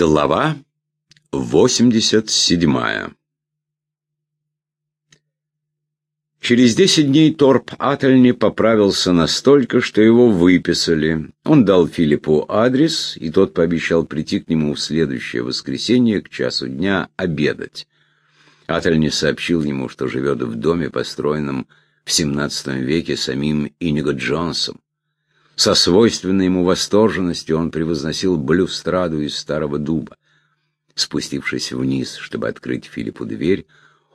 Глава 87 Через десять дней Торп Ательни поправился настолько, что его выписали. Он дал Филиппу адрес, и тот пообещал прийти к нему в следующее воскресенье к часу дня обедать. Ательни сообщил ему, что живет в доме, построенном в XVII веке самим Иниго Джонсом. Со свойственной ему восторженностью он превозносил блюстраду из старого дуба. Спустившись вниз, чтобы открыть Филиппу дверь,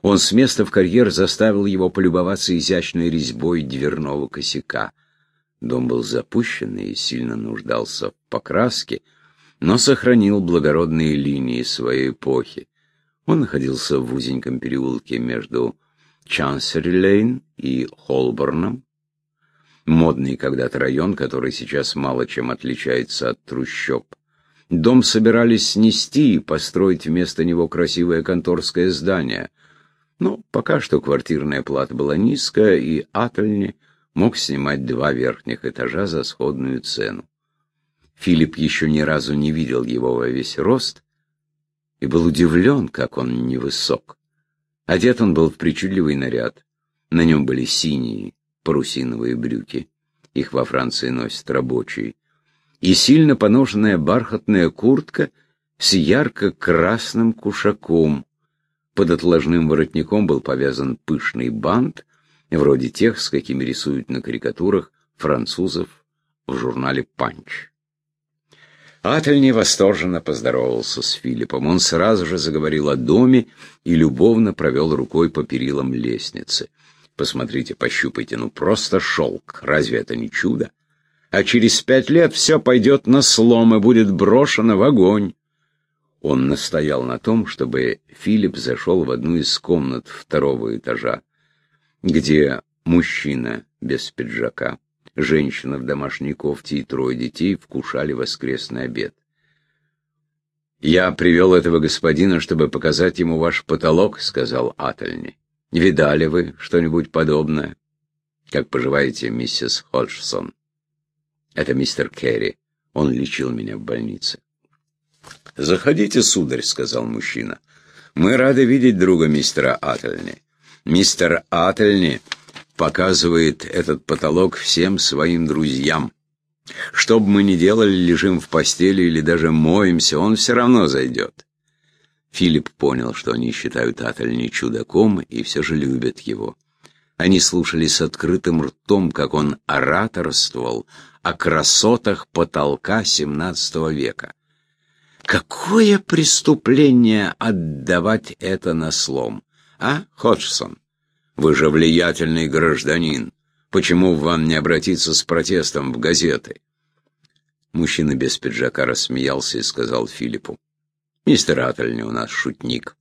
он с места в карьер заставил его полюбоваться изящной резьбой дверного косяка. Дом был запущенный и сильно нуждался в покраске, но сохранил благородные линии своей эпохи. Он находился в узеньком переулке между Чансери-Лейн и Холборном, модный когда-то район, который сейчас мало чем отличается от трущоб. Дом собирались снести и построить вместо него красивое конторское здание. Но пока что квартирная плата была низкая, и Ательни мог снимать два верхних этажа за сходную цену. Филипп еще ни разу не видел его во весь рост и был удивлен, как он невысок. Одет он был в причудливый наряд. На нем были синие, парусиновые брюки, их во Франции носят рабочие, и сильно поношенная бархатная куртка с ярко-красным кушаком. Под отложным воротником был повязан пышный бант, вроде тех, с какими рисуют на карикатурах французов в журнале «Панч». Ательни восторженно поздоровался с Филиппом. Он сразу же заговорил о доме и любовно провел рукой по перилам лестницы. Посмотрите, пощупайте, ну просто шелк. Разве это не чудо? А через пять лет все пойдет на слом и будет брошено в огонь. Он настоял на том, чтобы Филипп зашел в одну из комнат второго этажа, где мужчина без пиджака, женщина в домашней кофте и трое детей вкушали воскресный обед. «Я привел этого господина, чтобы показать ему ваш потолок», — сказал Ательни. Видали вы что-нибудь подобное? Как поживаете, миссис Ходжсон? Это мистер Керри. Он лечил меня в больнице. «Заходите, сударь», — сказал мужчина. «Мы рады видеть друга мистера Ательни. Мистер Ательни показывает этот потолок всем своим друзьям. Что бы мы ни делали, лежим в постели или даже моемся, он все равно зайдет. Филипп понял, что они считают Ательни чудаком и все же любят его. Они слушали с открытым ртом, как он ораторствовал о красотах потолка XVII века. Какое преступление отдавать это на слом, а, Ходжсон? Вы же влиятельный гражданин. Почему вам не обратиться с протестом в газеты? Мужчина без пиджака рассмеялся и сказал Филиппу. Мистер Ательни у нас шутник.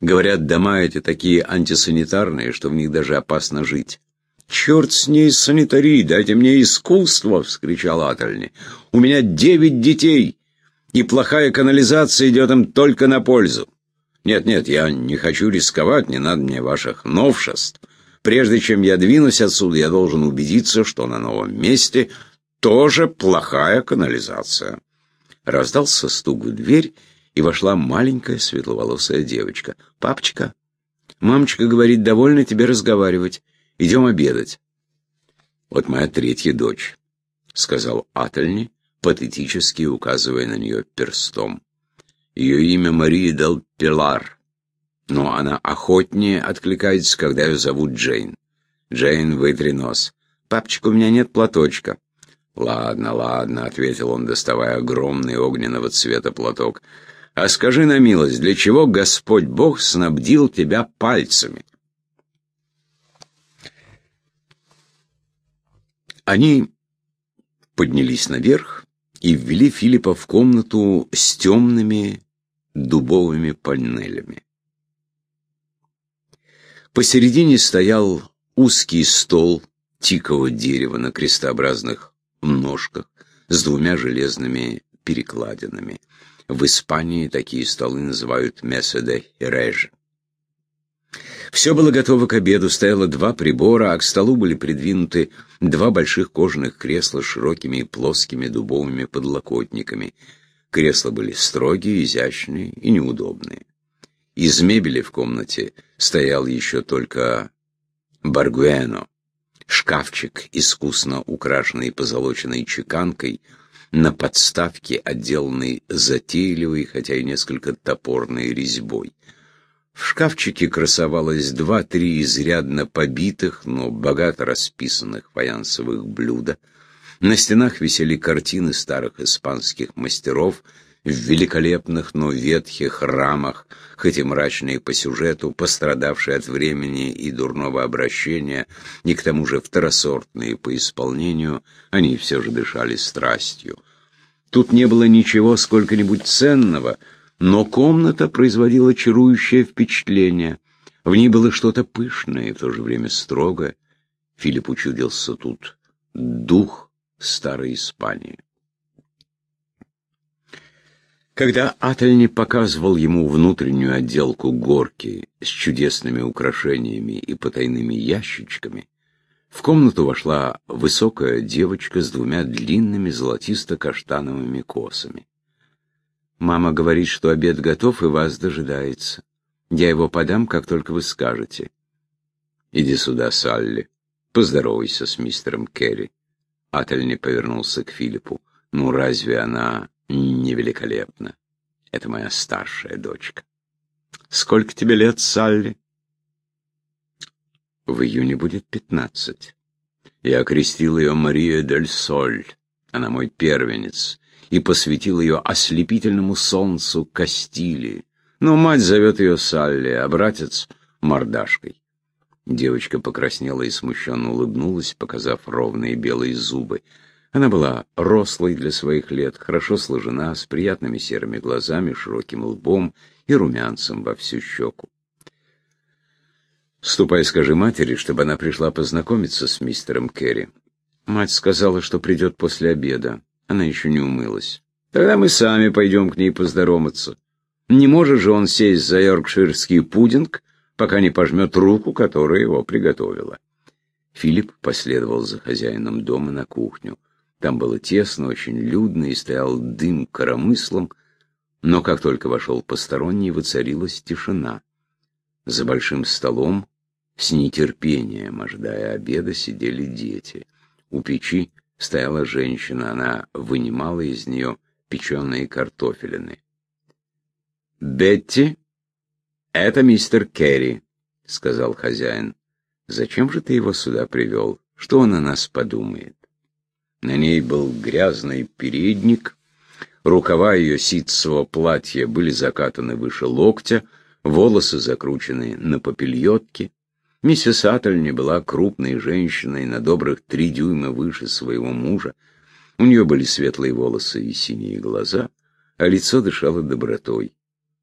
Говорят, дома эти такие антисанитарные, что в них даже опасно жить. «Черт с ней с санитарией, дайте мне искусство!» — вскричал Ательни. «У меня девять детей, и плохая канализация идет им только на пользу. Нет-нет, я не хочу рисковать, не надо мне ваших новшеств. Прежде чем я двинусь отсюда, я должен убедиться, что на новом месте тоже плохая канализация». Раздался стук в дверь, и вошла маленькая светловолосая девочка. «Папочка, мамочка говорит, довольно тебе разговаривать. Идем обедать». «Вот моя третья дочь», — сказал Ательни, патетически указывая на нее перстом. «Ее имя Мария Дел Пилар, но она охотнее откликается, когда ее зовут Джейн. Джейн, вытри нос. Папочка, у меня нет платочка». «Ладно, ладно», — ответил он, доставая огромный огненного цвета платок. «А скажи на милость, для чего Господь Бог снабдил тебя пальцами?» Они поднялись наверх и ввели Филиппа в комнату с темными дубовыми панелями. Посередине стоял узкий стол тикового дерева на крестообразных ножках с двумя железными перекладинами. В Испании такие столы называют меседе реж. Все было готово к обеду, стояло два прибора, а к столу были придвинуты два больших кожаных кресла с широкими и плоскими дубовыми подлокотниками. Кресла были строгие, изящные и неудобные. Из мебели в комнате стоял еще только баргуэно, шкафчик, искусно украшенный позолоченной чеканкой, на подставке, отделанной затейливой, хотя и несколько топорной резьбой. В шкафчике красовалось два-три изрядно побитых, но богато расписанных фаянсовых блюда. На стенах висели картины старых испанских мастеров в великолепных, но ветхих рамах, хоть и мрачные по сюжету, пострадавшие от времени и дурного обращения, и к тому же второсортные по исполнению, они все же дышали страстью. Тут не было ничего сколько-нибудь ценного — но комната производила чарующее впечатление. В ней было что-то пышное и в то же время строгое. Филипп учудился тут дух старой Испании. Когда Ательни показывал ему внутреннюю отделку горки с чудесными украшениями и потайными ящичками, в комнату вошла высокая девочка с двумя длинными золотисто-каштановыми косами. Мама говорит, что обед готов и вас дожидается. Я его подам, как только вы скажете. Иди сюда, Салли. Поздоровайся с мистером Керри. Ательни повернулся к Филиппу. Ну, разве она не великолепна? Это моя старшая дочка. Сколько тебе лет, Салли? В июне будет пятнадцать. Я окрестил ее Мария дель Соль. Она мой первенец и посвятил ее ослепительному солнцу Кастилии. Но мать зовет ее Салли, а братец — мордашкой. Девочка покраснела и смущенно улыбнулась, показав ровные белые зубы. Она была рослой для своих лет, хорошо сложена, с приятными серыми глазами, широким лбом и румянцем во всю щеку. «Ступай, скажи матери, чтобы она пришла познакомиться с мистером Керри. Мать сказала, что придет после обеда. Она еще не умылась. Тогда мы сами пойдем к ней поздороваться. Не может же он сесть за йоркширский пудинг, пока не пожмет руку, которая его приготовила. Филипп последовал за хозяином дома на кухню. Там было тесно, очень людно, и стоял дым коромыслом, но как только вошел посторонний, воцарилась тишина. За большим столом, с нетерпением ожидая обеда, сидели дети. У печи стояла женщина, она вынимала из нее печеные картофелины. «Бетти, это мистер Керри», — сказал хозяин. «Зачем же ты его сюда привел? Что он о нас подумает?» На ней был грязный передник, рукава ее ситцевого платья были закатаны выше локтя, волосы закручены на попельотке. Миссис Аттельни была крупной женщиной на добрых три дюйма выше своего мужа. У нее были светлые волосы и синие глаза, а лицо дышало добротой.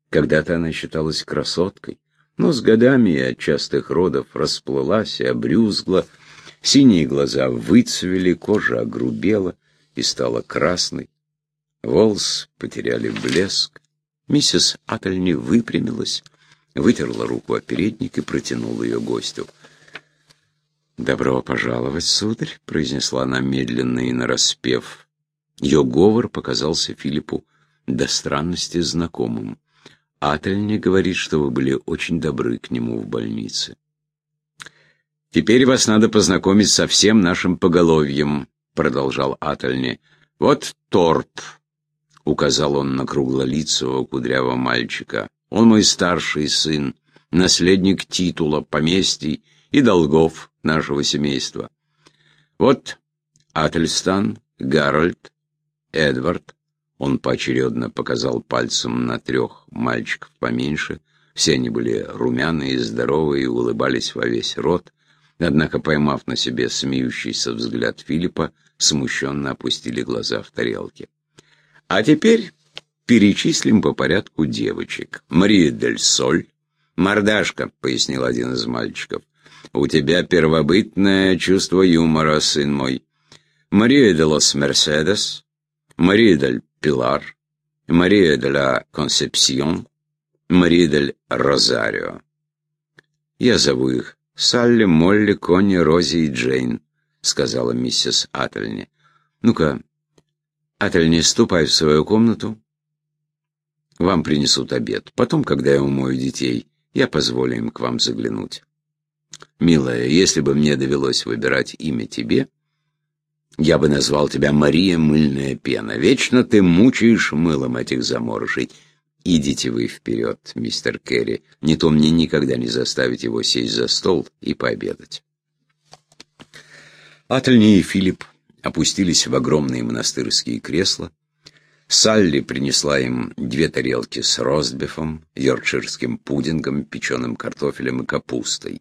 Когда-то она считалась красоткой, но с годами и от частых родов расплылась и обрюзгла, синие глаза выцвели, кожа огрубела и стала красной. Волос потеряли блеск. Миссис Аттельни выпрямилась, вытерла руку о передник и протянула ее гостю. «Добро пожаловать, сударь», — произнесла она медленно и нараспев. Ее говор показался Филиппу до странности знакомым. Ательни говорит, что вы были очень добры к нему в больнице. «Теперь вас надо познакомить со всем нашим поголовьем», — продолжал Ательни. «Вот торп», — указал он на круглолицего кудрявого мальчика. Он мой старший сын, наследник титула, поместий и долгов нашего семейства. Вот Ательстан, Гарольд, Эдвард. Он поочередно показал пальцем на трех мальчиков поменьше. Все они были румяные, здоровые и улыбались во весь рот. Однако, поймав на себе смеющийся взгляд Филиппа, смущенно опустили глаза в тарелки. А теперь Перечислим по порядку девочек. Мария Дель Соль. «Мордашка», — пояснил один из мальчиков. «У тебя первобытное чувство юмора, сын мой. Мария де лос Мерседес, Мария дель Пилар, Мария де ла Консепсион, Мария дель Розарио. Я зову их Салли, Молли, Конни, Рози и Джейн», — сказала миссис Ательни. «Ну-ка, Ательни, ступай в свою комнату, Вам принесут обед. Потом, когда я умою детей, я позволю им к вам заглянуть. Милая, если бы мне довелось выбирать имя тебе, я бы назвал тебя Мария Мыльная Пена. Вечно ты мучаешь мылом этих заморышей. Идите вы вперед, мистер Керри. Не то мне никогда не заставить его сесть за стол и пообедать. Ательни и Филипп опустились в огромные монастырские кресла. Салли принесла им две тарелки с ростбифом, йоркширским пудингом, печеным картофелем и капустой.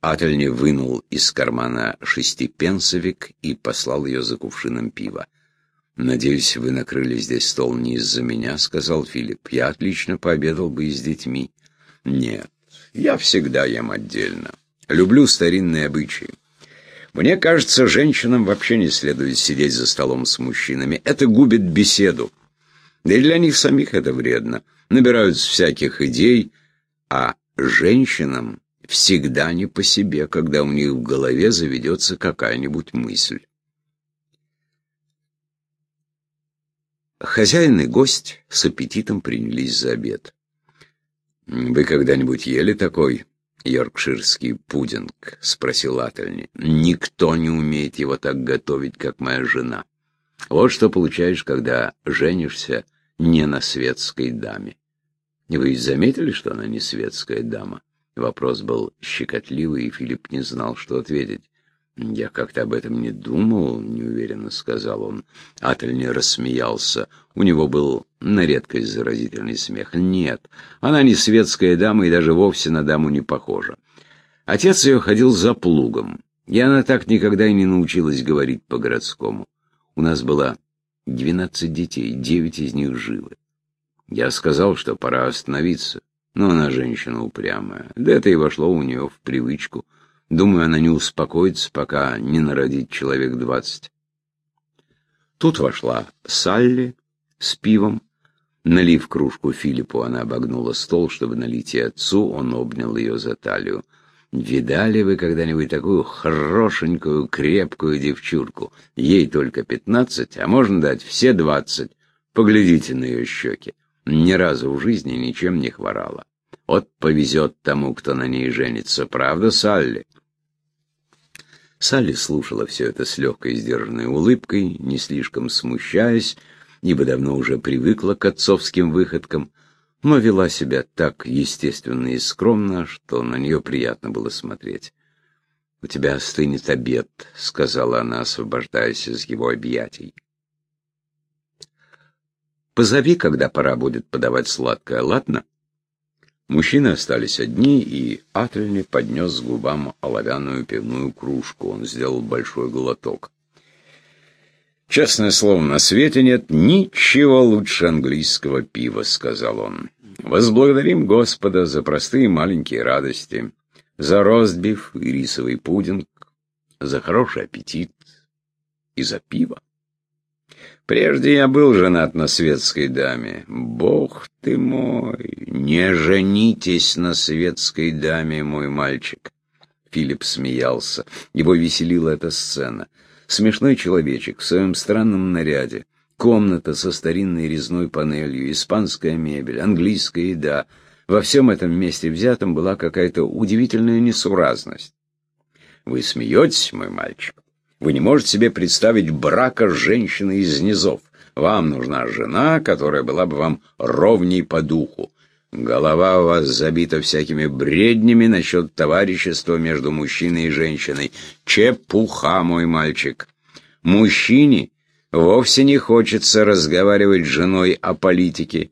Ательни вынул из кармана шестипенсовик и послал ее за кувшином пива. «Надеюсь, вы накрыли здесь стол не из-за меня», — сказал Филипп. «Я отлично пообедал бы и с детьми». «Нет, я всегда ем отдельно. Люблю старинные обычаи. Мне кажется, женщинам вообще не следует сидеть за столом с мужчинами. Это губит беседу. Да и для них самих это вредно. Набираются всяких идей, а женщинам всегда не по себе, когда у них в голове заведется какая-нибудь мысль. Хозяин и гость с аппетитом принялись за обед. «Вы когда-нибудь ели такой йоркширский пудинг?» — спросил Ательни. «Никто не умеет его так готовить, как моя жена. Вот что получаешь, когда женишься не на светской даме. Вы заметили, что она не светская дама?» Вопрос был щекотливый, и Филипп не знал, что ответить. «Я как-то об этом не думал», — неуверенно сказал он. Ательни рассмеялся. У него был на редкость заразительный смех. «Нет, она не светская дама и даже вовсе на даму не похожа. Отец ее ходил за плугом, и она так никогда и не научилась говорить по-городскому. У нас было двенадцать детей, девять из них живы. Я сказал, что пора остановиться, но она женщина упрямая. Да это и вошло у нее в привычку». Думаю, она не успокоится, пока не народит человек двадцать. Тут вошла Салли с пивом. Налив кружку Филиппу, она обогнула стол, чтобы налить и отцу, он обнял ее за талию. «Видали вы когда-нибудь такую хорошенькую, крепкую девчурку? Ей только пятнадцать, а можно дать все двадцать. Поглядите на ее щеки. Ни разу в жизни ничем не хворала. Вот повезет тому, кто на ней женится. Правда, Салли?» Салли слушала все это с легкой сдержанной улыбкой, не слишком смущаясь, ибо давно уже привыкла к отцовским выходкам, но вела себя так естественно и скромно, что на нее приятно было смотреть. «У тебя остынет обед», — сказала она, освобождаясь из его объятий. «Позови, когда пора будет подавать сладкое, ладно?» Мужчины остались одни, и Ательни поднес к губам оловянную пивную кружку. Он сделал большой глоток. «Честное слово, на свете нет ничего лучше английского пива», — сказал он. «Возблагодарим Господа за простые маленькие радости, за ростбиф и рисовый пудинг, за хороший аппетит и за пиво. Прежде я был женат на светской даме. Бог ты мой, не женитесь на светской даме, мой мальчик. Филипп смеялся. Его веселила эта сцена. Смешной человечек в своем странном наряде. Комната со старинной резной панелью, испанская мебель, английская еда. Во всем этом месте взятом была какая-то удивительная несуразность. Вы смеетесь, мой мальчик? Вы не можете себе представить брака с женщиной из низов. Вам нужна жена, которая была бы вам ровней по духу. Голова у вас забита всякими бреднями насчет товарищества между мужчиной и женщиной. Чепуха, мой мальчик. Мужчине вовсе не хочется разговаривать с женой о политике.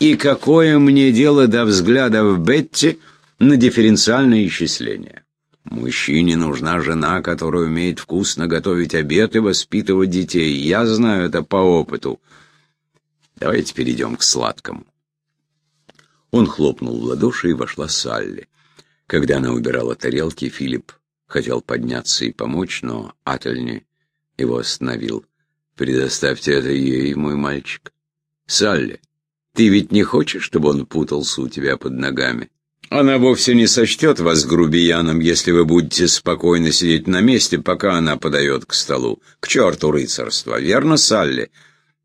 И какое мне дело до взглядов Бетти на дифференциальное исчисление? Мужчине нужна жена, которая умеет вкусно готовить обед и воспитывать детей. Я знаю это по опыту. Давайте перейдем к сладкому. Он хлопнул в ладоши, и вошла Салли. Когда она убирала тарелки, Филипп хотел подняться и помочь, но Ательни его остановил. «Предоставьте это ей, мой мальчик. Салли, ты ведь не хочешь, чтобы он путался у тебя под ногами?» Она вовсе не сочтет вас грубияном, если вы будете спокойно сидеть на месте, пока она подает к столу. К черту рыцарства, верно, Салли?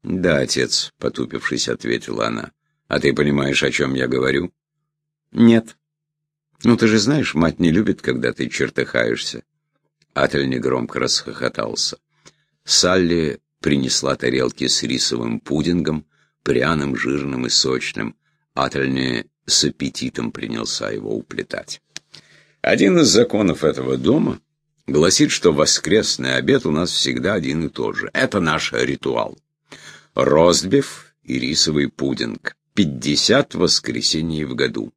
Да, отец, потупившись, ответила она. А ты понимаешь, о чем я говорю? Нет. Ну, ты же знаешь, мать не любит, когда ты чертыхаешься. Атель негромко расхохотался. Салли принесла тарелки с рисовым пудингом, пряным, жирным и сочным. Ательне с аппетитом принялся его уплетать. Один из законов этого дома гласит, что воскресный обед у нас всегда один и тот же. Это наш ритуал. Ростбиф и рисовый пудинг. Пятьдесят воскресений в году.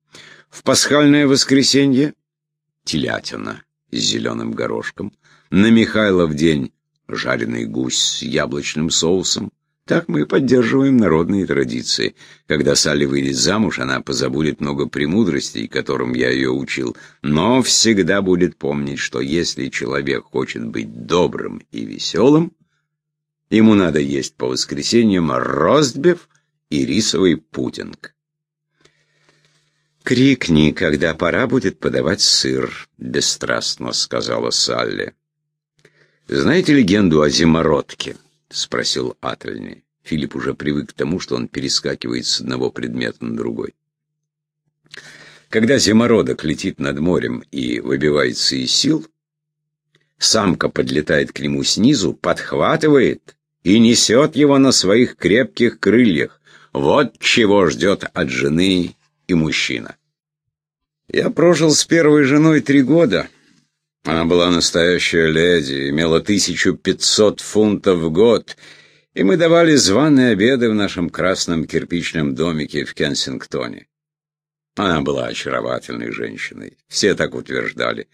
В пасхальное воскресенье — телятина с зеленым горошком. На Михайлов день — жареный гусь с яблочным соусом. Так мы поддерживаем народные традиции. Когда Салли выйдет замуж, она позабудет много премудростей, которым я ее учил, но всегда будет помнить, что если человек хочет быть добрым и веселым, ему надо есть по воскресеньям ростбиф и рисовый пудинг. «Крикни, когда пора будет подавать сыр», — бесстрастно сказала Салли. «Знаете легенду о зимородке?» — спросил Ательни. Филипп уже привык к тому, что он перескакивает с одного предмета на другой. Когда зимородок летит над морем и выбивается из сил, самка подлетает к нему снизу, подхватывает и несет его на своих крепких крыльях. Вот чего ждет от жены и мужчина. Я прожил с первой женой три года. Она была настоящая леди, имела 1500 фунтов в год, и мы давали званые обеды в нашем красном кирпичном домике в Кенсингтоне. Она была очаровательной женщиной, все так утверждали.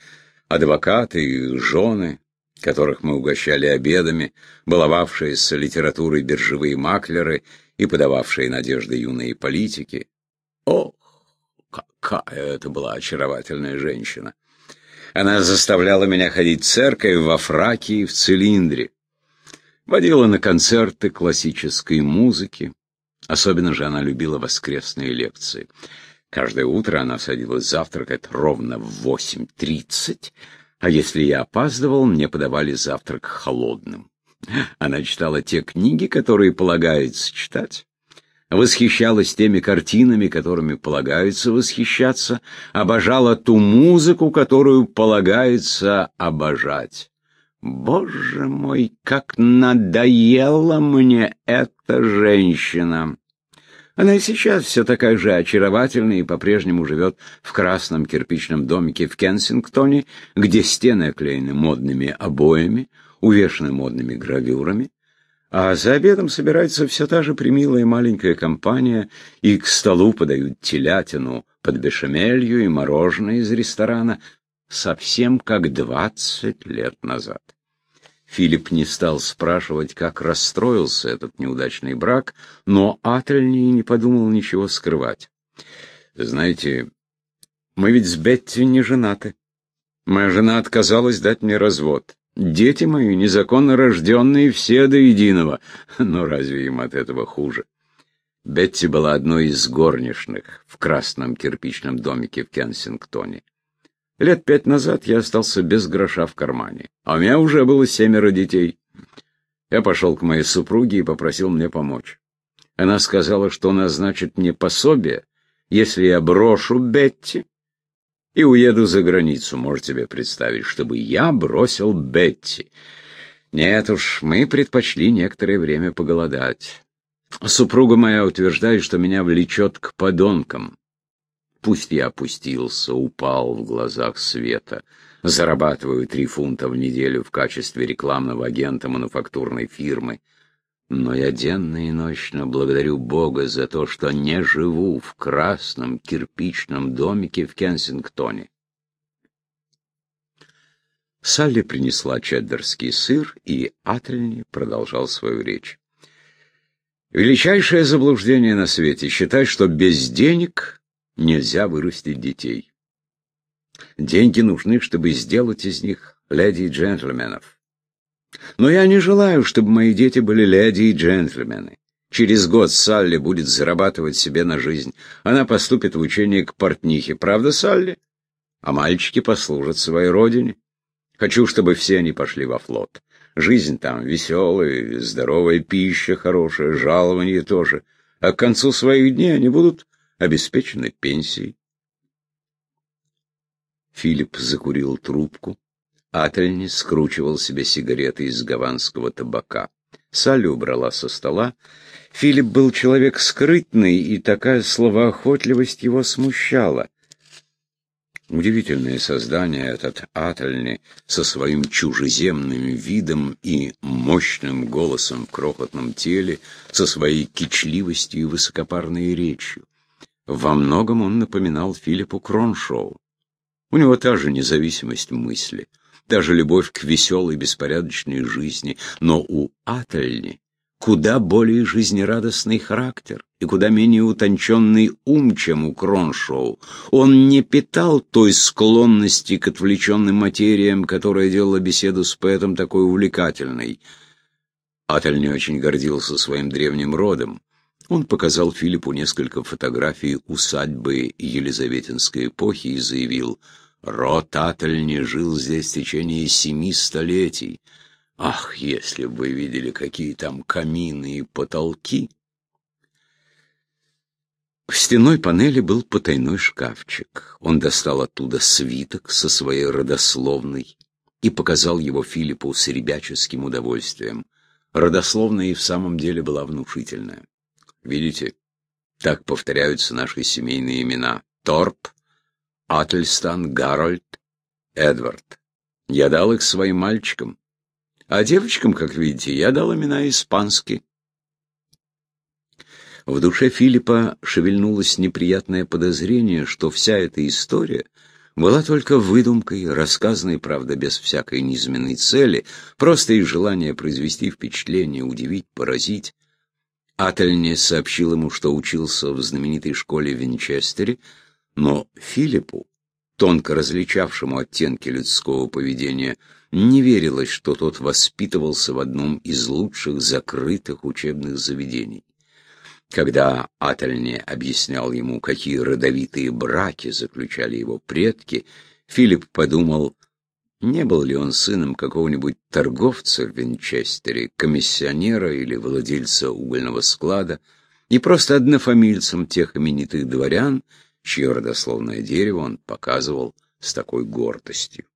Адвокаты и жены, которых мы угощали обедами, баловавшиеся литературой биржевые маклеры и подававшие надежды юные политики. Ох, какая это была очаровательная женщина! Она заставляла меня ходить в церковь во фраке и в цилиндре. Водила на концерты классической музыки. Особенно же она любила воскресные лекции. Каждое утро она садилась завтракать ровно в 8.30, а если я опаздывал, мне подавали завтрак холодным. Она читала те книги, которые полагается читать, восхищалась теми картинами, которыми полагается восхищаться, обожала ту музыку, которую полагается обожать. Боже мой, как надоела мне эта женщина! Она и сейчас все такая же очаровательная и по-прежнему живет в красном кирпичном домике в Кенсингтоне, где стены оклеены модными обоями, увешаны модными гравюрами, а за обедом собирается все та же примилая маленькая компания, и к столу подают телятину под бешамелью и мороженое из ресторана, совсем как двадцать лет назад. Филипп не стал спрашивать, как расстроился этот неудачный брак, но Ательни не подумал ничего скрывать. «Знаете, мы ведь с Бетти не женаты. Моя жена отказалась дать мне развод. Дети мои, незаконно рожденные, все до единого. Но разве им от этого хуже? Бетти была одной из горничных в красном кирпичном домике в Кенсингтоне. Лет пять назад я остался без гроша в кармане, а у меня уже было семеро детей. Я пошел к моей супруге и попросил мне помочь. Она сказала, что назначит мне пособие, если я брошу Бетти и уеду за границу, можете себе представить, чтобы я бросил Бетти. Нет уж, мы предпочли некоторое время поголодать. Супруга моя утверждает, что меня влечет к подонкам. Пусть я опустился, упал в глазах света, зарабатываю три фунта в неделю в качестве рекламного агента мануфактурной фирмы, но я денно и ночно благодарю Бога за то, что не живу в красном кирпичном домике в Кенсингтоне. Салли принесла чеддерский сыр, и Ательни продолжал свою речь. Величайшее заблуждение на свете — считать, что без денег нельзя вырастить детей. Деньги нужны, чтобы сделать из них леди и джентльменов. Но я не желаю, чтобы мои дети были леди и джентльмены. Через год Салли будет зарабатывать себе на жизнь. Она поступит в учение к портнихе. Правда, Салли? А мальчики послужат своей родине. Хочу, чтобы все они пошли во флот. Жизнь там веселая, здоровая пища хорошая, жалование тоже. а к концу своих дней они будут обеспечены пенсией. Филипп закурил трубку. Ательни скручивал себе сигареты из гаванского табака. Салли убрала со стола. Филипп был человек скрытный, и такая словоохотливость его смущала. Удивительное создание этот Ательни со своим чужеземным видом и мощным голосом в крохотном теле, со своей кичливостью и высокопарной речью. Во многом он напоминал Филиппу Кроншоу. У него та же независимость мысли, та же любовь к веселой беспорядочной жизни, но у Ательни куда более жизнерадостный характер и куда менее утонченный ум, чем у Кроншоу. Он не питал той склонности к отвлеченным материям, которая делала беседу с поэтом такой увлекательной. Атель не очень гордился своим древним родом. Он показал Филиппу несколько фотографий усадьбы Елизаветинской эпохи и заявил, «Род Атель не жил здесь в течение семи столетий». Ах, если бы вы видели, какие там камины и потолки! В стенной панели был потайной шкафчик. Он достал оттуда свиток со своей родословной и показал его Филиппу с ребяческим удовольствием. Родословная и в самом деле была внушительная. Видите, так повторяются наши семейные имена. Торп, Ательстан, Гарольд, Эдвард. Я дал их своим мальчикам. А девочкам, как видите, я дал имена испанские. В душе Филиппа шевельнулось неприятное подозрение, что вся эта история была только выдумкой, рассказанной, правда, без всякой низменной цели, просто из желания произвести впечатление, удивить, поразить. Ательне сообщил ему, что учился в знаменитой школе Винчестере, но Филиппу, тонко различавшему оттенки людского поведения, не верилось, что тот воспитывался в одном из лучших закрытых учебных заведений. Когда Ательне объяснял ему, какие родовитые браки заключали его предки, Филипп подумал, не был ли он сыном какого-нибудь торговца в Винчестере, комиссионера или владельца угольного склада, и просто однофамильцем тех именитых дворян, чье родословное дерево он показывал с такой гордостью.